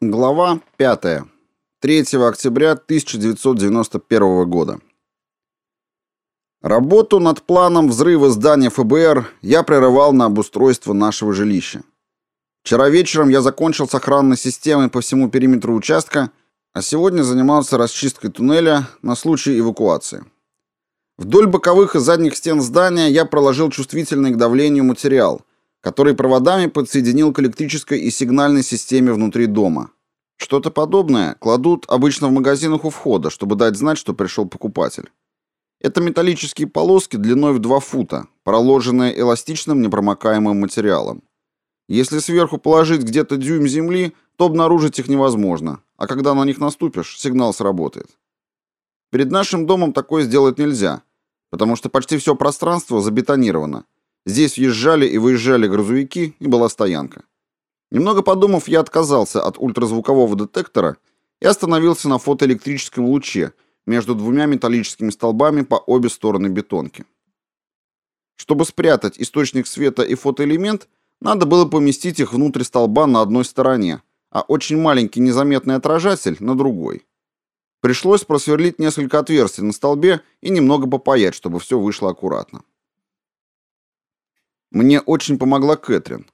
Глава 5. 3 октября 1991 года. Работу над планом взрыва здания ФБР я прерывал на обустройство нашего жилища. Вчера вечером я закончил с охранной системой по всему периметру участка, а сегодня занимался расчисткой туннеля на случай эвакуации. Вдоль боковых и задних стен здания я проложил чувствительный к давлению материал, который проводами подсоединил к электрической и сигнальной системе внутри дома. Что-то подобное кладут обычно в магазинах у входа, чтобы дать знать, что пришел покупатель. Это металлические полоски длиной в 2 фута, проложенные эластичным непромокаемым материалом. Если сверху положить где-то дюйм земли, то обнаружить их невозможно, а когда на них наступишь, сигнал сработает. Перед нашим домом такое сделать нельзя, потому что почти все пространство забетонировано. Здесь въезжали и выезжали грузовики, и была стоянка. Немного подумав, я отказался от ультразвукового детектора и остановился на фотоэлектрическом луче между двумя металлическими столбами по обе стороны бетонки. Чтобы спрятать источник света и фотоэлемент, надо было поместить их внутрь столба на одной стороне, а очень маленький незаметный отражатель на другой. Пришлось просверлить несколько отверстий на столбе и немного попаять, чтобы все вышло аккуратно. Мне очень помогла Кэтрин.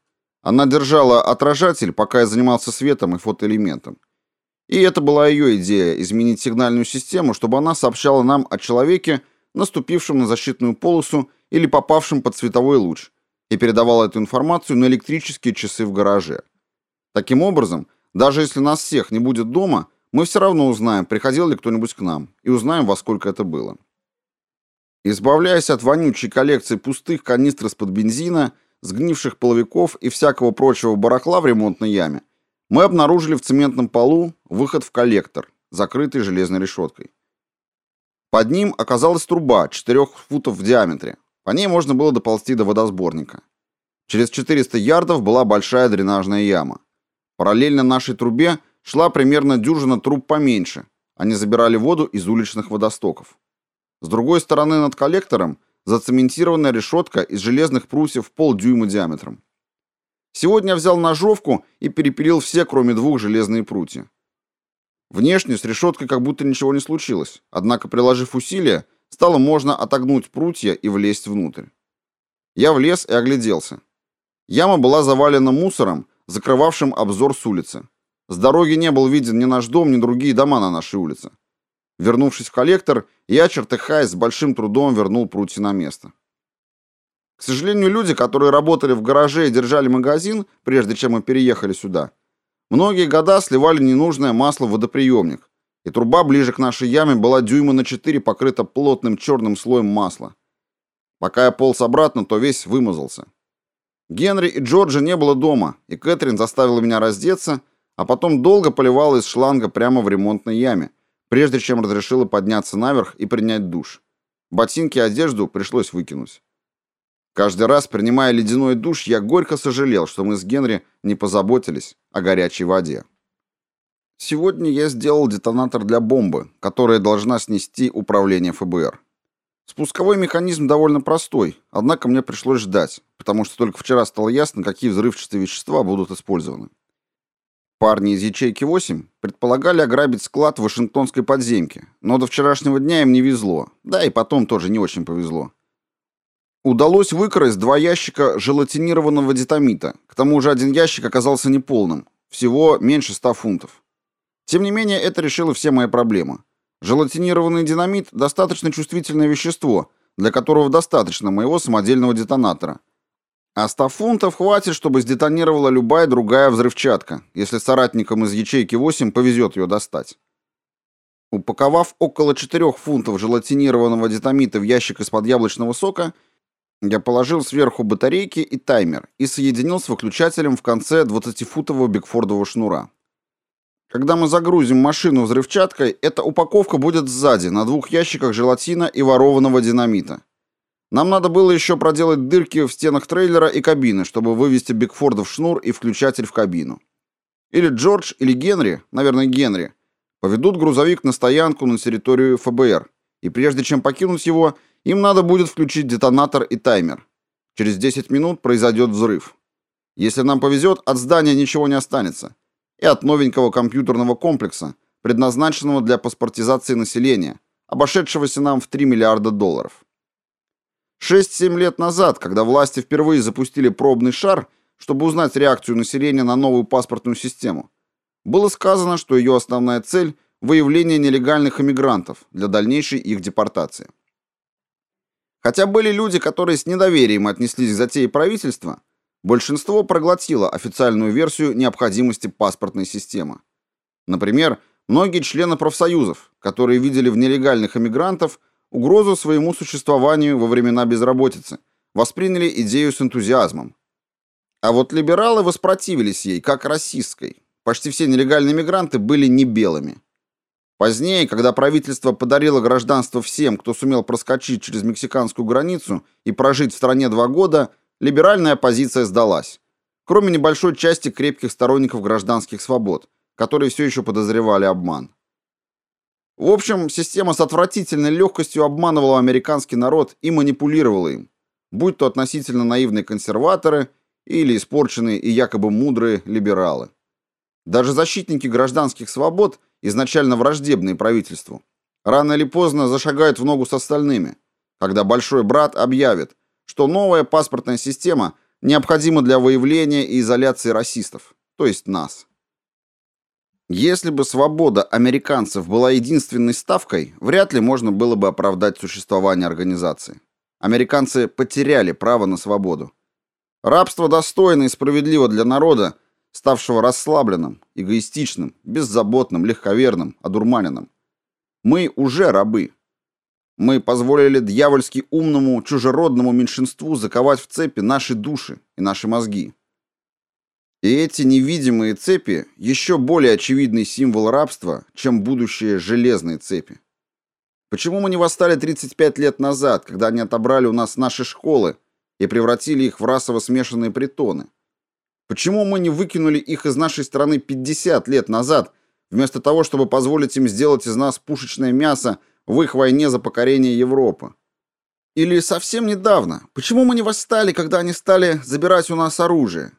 Она держала отражатель, пока я занимался светом и фотоэлементом. И это была ее идея изменить сигнальную систему, чтобы она сообщала нам о человеке, наступившем на защитную полосу или попавшем под световой луч, и передавала эту информацию на электрические часы в гараже. Таким образом, даже если нас всех не будет дома, мы все равно узнаем, приходил ли кто-нибудь к нам, и узнаем, во сколько это было. Избавляясь от вонючей коллекции пустых канистр из-под бензина, сгнивших половиков и всякого прочего барахла в ремонтной яме, мы обнаружили в цементном полу выход в коллектор, закрытый железной решеткой. Под ним оказалась труба 4 футов в диаметре. По ней можно было доползти до водосборника. Через 400 ярдов была большая дренажная яма. Параллельно нашей трубе шла примерно дюжина труб поменьше. Они забирали воду из уличных водостоков. С другой стороны над коллектором зацементированная решетка из железных прусьев полдюйма диаметром. Сегодня взял ножовку и перепилил все, кроме двух, железные прутья. Внешне с решеткой как будто ничего не случилось, однако, приложив усилия, стало можно отогнуть прутья и влезть внутрь. Я влез и огляделся. Яма была завалена мусором, закрывавшим обзор с улицы. С дороги не был виден ни наш дом, ни другие дома на нашей улице. Вернувшись в коллектор, я, чертыхаясь, с большим трудом вернул прутья на место. К сожалению, люди, которые работали в гараже и держали магазин, прежде чем мы переехали сюда, многие года сливали ненужное масло в водоприемник, и труба ближе к нашей яме была дюйма на 4 покрыта плотным черным слоем масла. Пока я полз обратно, то весь вымазался. Генри и Джорджа не было дома, и Кэтрин заставила меня раздеться, а потом долго поливала из шланга прямо в ремонтной яме, прежде чем разрешила подняться наверх и принять душ. Ботинки и одежду пришлось выкинуть. Каждый раз, принимая ледяной душ, я горько сожалел, что мы с Генри не позаботились о горячей воде. Сегодня я сделал детонатор для бомбы, которая должна снести управление ФБР. Спусковой механизм довольно простой, однако мне пришлось ждать, потому что только вчера стало ясно, какие взрывчатые вещества будут использованы. Парни из ячейки 8 предполагали ограбить склад в Вашингтонской подземке, но до вчерашнего дня им не везло, да и потом тоже не очень повезло. Удалось выкрасть два ящика желатинированного дитамита, к тому же один ящик оказался неполным, всего меньше 100 фунтов. Тем не менее, это решило все мои проблемы. Желатинированный динамит – достаточно чувствительное вещество, для которого достаточно моего самодельного детонатора – а 100 фунтов хватит, чтобы сдетонировала любая другая взрывчатка, если соратникам из ячейки 8 повезет ее достать. Упаковав около 4 фунтов желатинированного детамита в ящик из-под яблочного сока, я положил сверху батарейки и таймер и соединил с выключателем в конце 20-футового бигфордового шнура. Когда мы загрузим машину взрывчаткой, эта упаковка будет сзади, на двух ящиках желатина и ворованного динамита. Нам надо было еще проделать дырки в стенах трейлера и кабины, чтобы вывести Бигфорда в шнур и включатель в кабину. Или Джордж, или Генри, наверное, Генри, поведут грузовик на стоянку на территорию ФБР, и прежде чем покинуть его, им надо будет включить детонатор и таймер. Через 10 минут произойдет взрыв. Если нам повезет, от здания ничего не останется. и от новенького компьютерного комплекса, предназначенного для паспортизации населения, обошедшегося нам в 3 миллиарда долларов. 6-7 лет назад, когда власти впервые запустили пробный шар, чтобы узнать реакцию населения на новую паспортную систему, было сказано, что ее основная цель – выявление нелегальных иммигрантов для дальнейшей их депортации. Хотя были люди, которые с недоверием отнеслись к затее правительства, большинство проглотило официальную версию необходимости паспортной системы. Например, многие члены профсоюзов, которые видели в нелегальных иммигрантов угрозу своему существованию во времена безработицы, восприняли идею с энтузиазмом. А вот либералы воспротивились ей, как расистской. Почти все нелегальные мигранты были не белыми. Позднее, когда правительство подарило гражданство всем, кто сумел проскочить через мексиканскую границу и прожить в стране два года, либеральная оппозиция сдалась. Кроме небольшой части крепких сторонников гражданских свобод, которые все еще подозревали обман. В общем, система с отвратительной легкостью обманывала американский народ и манипулировала им, будь то относительно наивные консерваторы или испорченные и якобы мудрые либералы. Даже защитники гражданских свобод – изначально враждебные правительству, рано или поздно зашагают в ногу с остальными, когда большой брат объявит, что новая паспортная система необходима для выявления и изоляции расистов, то есть нас. Если бы свобода американцев была единственной ставкой, вряд ли можно было бы оправдать существование организации. Американцы потеряли право на свободу. Рабство достойно и справедливо для народа, ставшего расслабленным, эгоистичным, беззаботным, легковерным, одурманенным. Мы уже рабы. Мы позволили дьявольски умному, чужеродному меньшинству заковать в цепи наши души и наши мозги. И эти невидимые цепи – еще более очевидный символ рабства, чем будущие железные цепи. Почему мы не восстали 35 лет назад, когда они отобрали у нас наши школы и превратили их в расово смешанные притоны? Почему мы не выкинули их из нашей страны 50 лет назад, вместо того, чтобы позволить им сделать из нас пушечное мясо в их войне за покорение Европы? Или совсем недавно, почему мы не восстали, когда они стали забирать у нас оружие?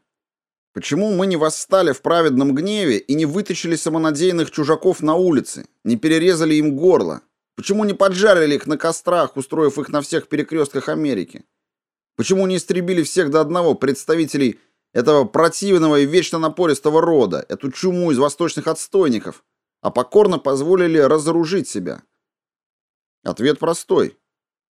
Почему мы не восстали в праведном гневе и не вытащили самонадеянных чужаков на улице, не перерезали им горло? Почему не поджарили их на кострах, устроив их на всех перекрестках Америки? Почему не истребили всех до одного представителей этого противного и вечно напористого рода, эту чуму из восточных отстойников, а покорно позволили разоружить себя? Ответ простой.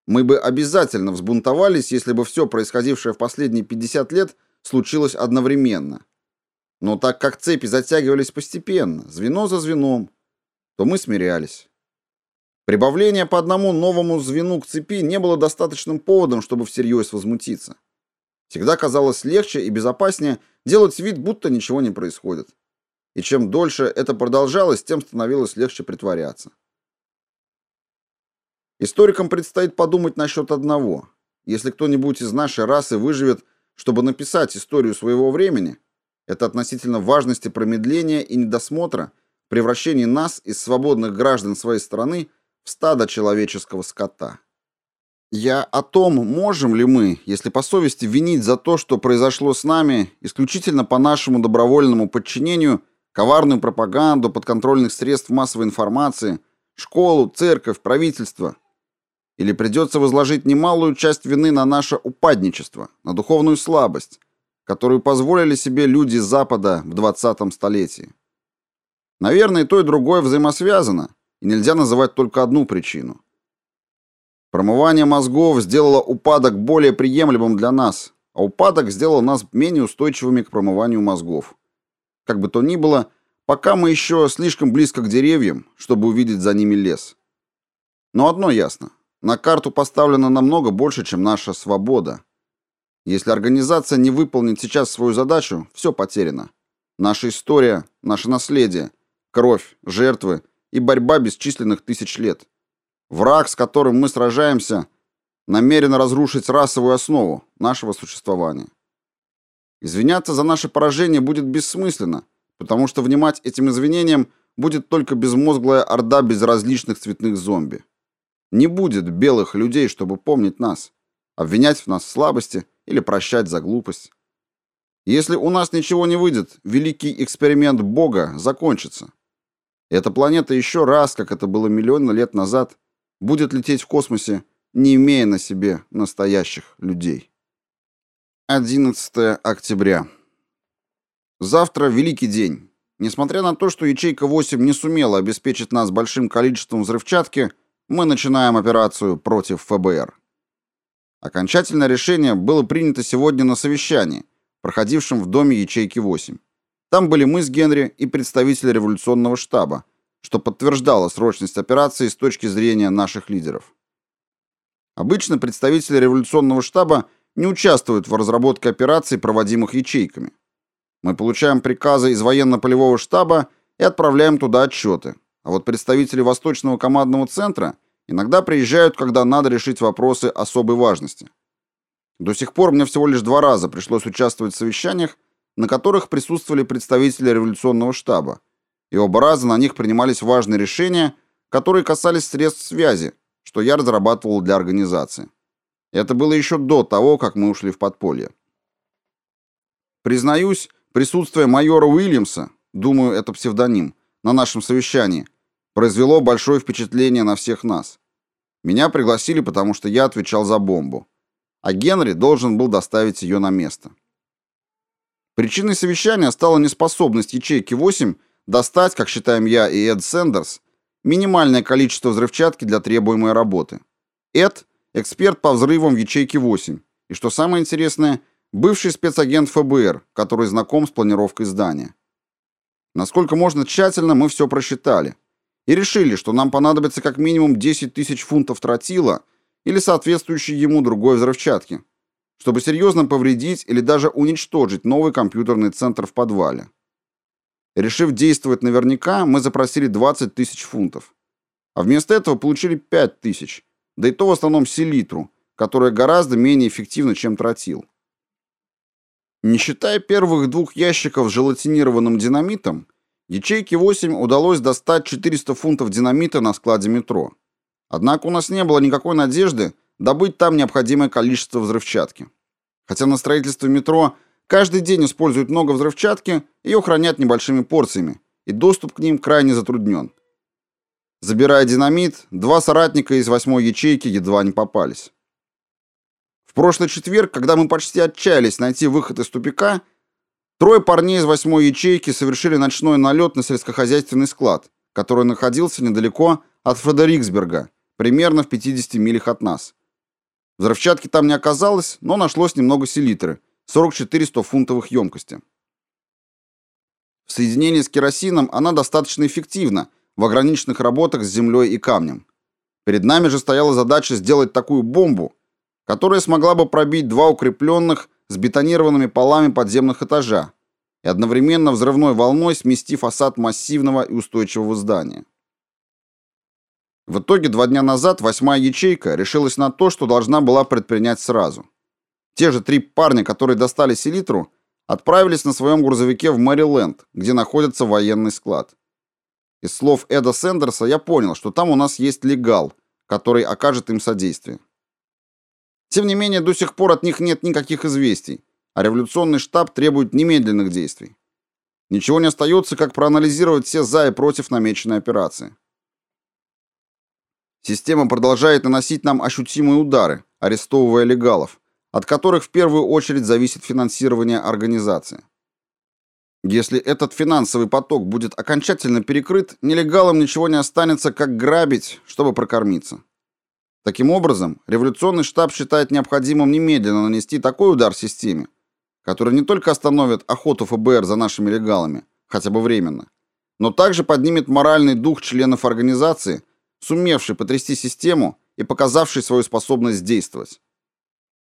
Мы бы обязательно взбунтовались, если бы все происходившее в последние 50 лет случилось одновременно. Но так как цепи затягивались постепенно, звено за звеном, то мы смирялись. Прибавление по одному новому звену к цепи не было достаточным поводом, чтобы всерьез возмутиться. Всегда казалось легче и безопаснее делать вид, будто ничего не происходит. И чем дольше это продолжалось, тем становилось легче притворяться. Историкам предстоит подумать насчет одного. Если кто-нибудь из нашей расы выживет, чтобы написать историю своего времени, это относительно важности промедления и недосмотра, превращения нас из свободных граждан своей страны в стадо человеческого скота. Я о том, можем ли мы, если по совести винить за то, что произошло с нами, исключительно по нашему добровольному подчинению, коварную пропаганду подконтрольных средств массовой информации, школу, церковь, правительство. Или придется возложить немалую часть вины на наше упадничество, на духовную слабость, которую позволили себе люди Запада в 20 столетии. Наверное, и то, и другое взаимосвязано, и нельзя называть только одну причину. Промывание мозгов сделало упадок более приемлемым для нас, а упадок сделал нас менее устойчивыми к промыванию мозгов. Как бы то ни было, пока мы еще слишком близко к деревьям, чтобы увидеть за ними лес. Но одно ясно. На карту поставлено намного больше, чем наша свобода. Если организация не выполнит сейчас свою задачу, все потеряно. Наша история, наше наследие, кровь, жертвы и борьба бесчисленных тысяч лет. Враг, с которым мы сражаемся, намерен разрушить расовую основу нашего существования. Извиняться за наше поражение будет бессмысленно, потому что внимать этим извинениям будет только безмозглая орда безразличных цветных зомби. Не будет белых людей, чтобы помнить нас, обвинять в нас слабости или прощать за глупость. Если у нас ничего не выйдет, великий эксперимент Бога закончится. Эта планета еще раз, как это было миллионы лет назад, будет лететь в космосе, не имея на себе настоящих людей. 11 октября. Завтра великий день. Несмотря на то, что ячейка 8 не сумела обеспечить нас большим количеством взрывчатки, мы начинаем операцию против ФБР. Окончательное решение было принято сегодня на совещании, проходившем в доме ячейки 8. Там были мы с Генри и представители революционного штаба, что подтверждало срочность операции с точки зрения наших лидеров. Обычно представители революционного штаба не участвуют в разработке операций, проводимых ячейками. Мы получаем приказы из военно-полевого штаба и отправляем туда отчеты. А вот представители Восточного командного центра иногда приезжают, когда надо решить вопросы особой важности. До сих пор мне всего лишь два раза пришлось участвовать в совещаниях, на которых присутствовали представители революционного штаба, и оба раза на них принимались важные решения, которые касались средств связи, что я разрабатывал для организации. Это было еще до того, как мы ушли в подполье. Признаюсь, Присутствие майора Уильямса, думаю, это псевдоним, на нашем совещании произвело большое впечатление на всех нас. Меня пригласили, потому что я отвечал за бомбу, а Генри должен был доставить ее на место. Причиной совещания стала неспособность ячейки 8 достать, как считаем я и Эд Сендерс, минимальное количество взрывчатки для требуемой работы. Эд – эксперт по взрывам в ячейке 8, и, что самое интересное – Бывший спецагент ФБР, который знаком с планировкой здания. Насколько можно тщательно мы все просчитали. И решили, что нам понадобится как минимум 10 тысяч фунтов тротила или соответствующей ему другой взрывчатки, чтобы серьезно повредить или даже уничтожить новый компьютерный центр в подвале. Решив действовать наверняка, мы запросили 20 тысяч фунтов. А вместо этого получили 5 тысяч, да и то в основном селитру, которая гораздо менее эффективна, чем тротил. Не считая первых двух ящиков с желатинированным динамитом, ячейке 8 удалось достать 400 фунтов динамита на складе метро. Однако у нас не было никакой надежды добыть там необходимое количество взрывчатки. Хотя на строительстве метро каждый день используют много взрывчатки, ее хранят небольшими порциями, и доступ к ним крайне затруднен. Забирая динамит, два соратника из восьмой ячейки едва не попались прошлый четверг, когда мы почти отчаялись найти выход из тупика, трое парней из восьмой ячейки совершили ночной налет на сельскохозяйственный склад, который находился недалеко от Фредериксберга, примерно в 50 милях от нас. Взрывчатки там не оказалось, но нашлось немного селитры, 44 100-фунтовых емкости. В соединении с керосином она достаточно эффективна в ограниченных работах с землей и камнем. Перед нами же стояла задача сделать такую бомбу, которая смогла бы пробить два укрепленных с бетонированными полами подземных этажа и одновременно взрывной волной смести фасад массивного и устойчивого здания. В итоге два дня назад восьмая ячейка решилась на то, что должна была предпринять сразу. Те же три парня, которые достали селитру, отправились на своем грузовике в Мэриленд, где находится военный склад. Из слов Эда Сендерса я понял, что там у нас есть легал, который окажет им содействие. Тем не менее, до сих пор от них нет никаких известий, а революционный штаб требует немедленных действий. Ничего не остается, как проанализировать все за и против намеченной операции. Система продолжает наносить нам ощутимые удары, арестовывая легалов, от которых в первую очередь зависит финансирование организации. Если этот финансовый поток будет окончательно перекрыт, нелегалам ничего не останется, как грабить, чтобы прокормиться. Таким образом, революционный штаб считает необходимым немедленно нанести такой удар системе, который не только остановит охоту ФБР за нашими легалами, хотя бы временно, но также поднимет моральный дух членов организации, сумевшей потрясти систему и показавшей свою способность действовать.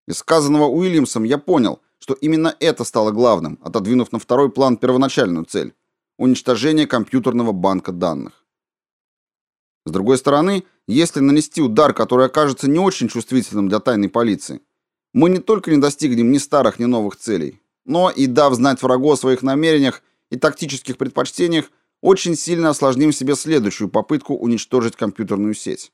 Из сказанного Уильямсом я понял, что именно это стало главным, отодвинув на второй план первоначальную цель уничтожение компьютерного банка данных. С другой стороны, если нанести удар, который окажется не очень чувствительным для тайной полиции, мы не только не достигнем ни старых, ни новых целей, но и дав знать врагу о своих намерениях и тактических предпочтениях, очень сильно осложним себе следующую попытку уничтожить компьютерную сеть.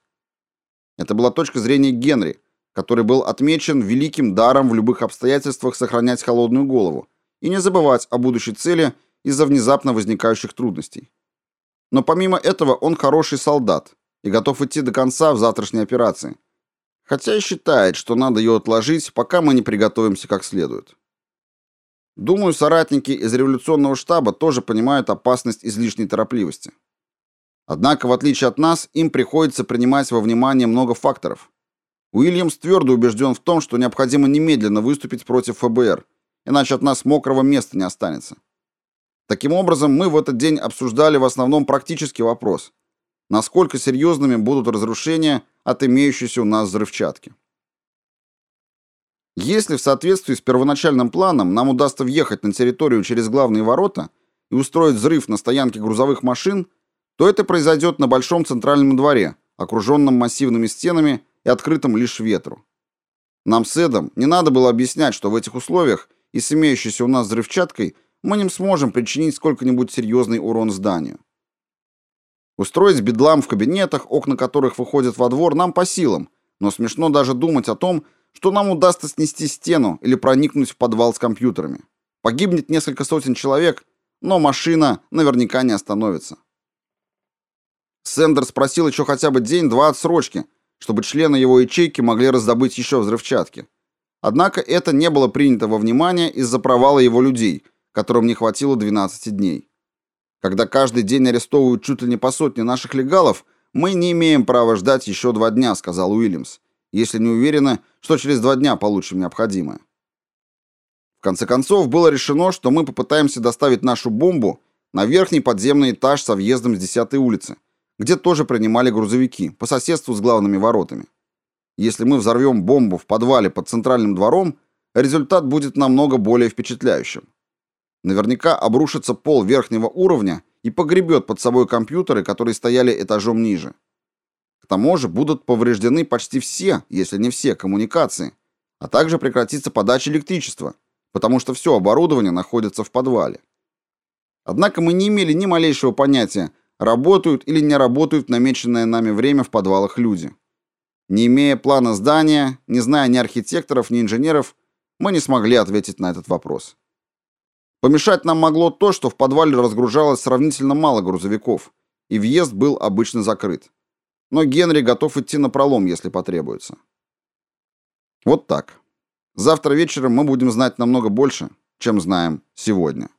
Это была точка зрения Генри, который был отмечен великим даром в любых обстоятельствах сохранять холодную голову и не забывать о будущей цели из-за внезапно возникающих трудностей. Но помимо этого он хороший солдат и готов идти до конца в завтрашней операции, хотя и считает, что надо ее отложить, пока мы не приготовимся как следует. Думаю, соратники из революционного штаба тоже понимают опасность излишней торопливости. Однако, в отличие от нас, им приходится принимать во внимание много факторов. Уильямс твердо убежден в том, что необходимо немедленно выступить против ФБР, иначе от нас мокрого места не останется. Таким образом, мы в этот день обсуждали в основном практический вопрос. Насколько серьезными будут разрушения от имеющейся у нас взрывчатки? Если в соответствии с первоначальным планом нам удастся въехать на территорию через главные ворота и устроить взрыв на стоянке грузовых машин, то это произойдет на большом центральном дворе, окруженном массивными стенами и открытом лишь ветру. Нам с Эдом не надо было объяснять, что в этих условиях и с имеющейся у нас взрывчаткой мы не сможем причинить сколько-нибудь серьезный урон зданию. Устроить бедлам в кабинетах, окна которых выходят во двор, нам по силам, но смешно даже думать о том, что нам удастся снести стену или проникнуть в подвал с компьютерами. Погибнет несколько сотен человек, но машина наверняка не остановится. Сендер спросил еще хотя бы день-два отсрочки, чтобы члены его ячейки могли раздобыть еще взрывчатки. Однако это не было принято во внимание из-за провала его людей, которым не хватило 12 дней. Когда каждый день арестовывают чуть ли не по сотне наших легалов, мы не имеем права ждать еще два дня, сказал Уильямс, если не уверены, что через два дня получим необходимое. В конце концов, было решено, что мы попытаемся доставить нашу бомбу на верхний подземный этаж со въездом с 10-й улицы, где тоже принимали грузовики, по соседству с главными воротами. Если мы взорвем бомбу в подвале под центральным двором, результат будет намного более впечатляющим. Наверняка обрушится пол верхнего уровня и погребет под собой компьютеры, которые стояли этажом ниже. К тому же будут повреждены почти все, если не все, коммуникации, а также прекратится подача электричества, потому что все оборудование находится в подвале. Однако мы не имели ни малейшего понятия, работают или не работают намеченное нами время в подвалах люди. Не имея плана здания, не зная ни архитекторов, ни инженеров, мы не смогли ответить на этот вопрос. Помешать нам могло то, что в подвале разгружалось сравнительно мало грузовиков, и въезд был обычно закрыт. Но Генри готов идти на пролом, если потребуется. Вот так. Завтра вечером мы будем знать намного больше, чем знаем сегодня.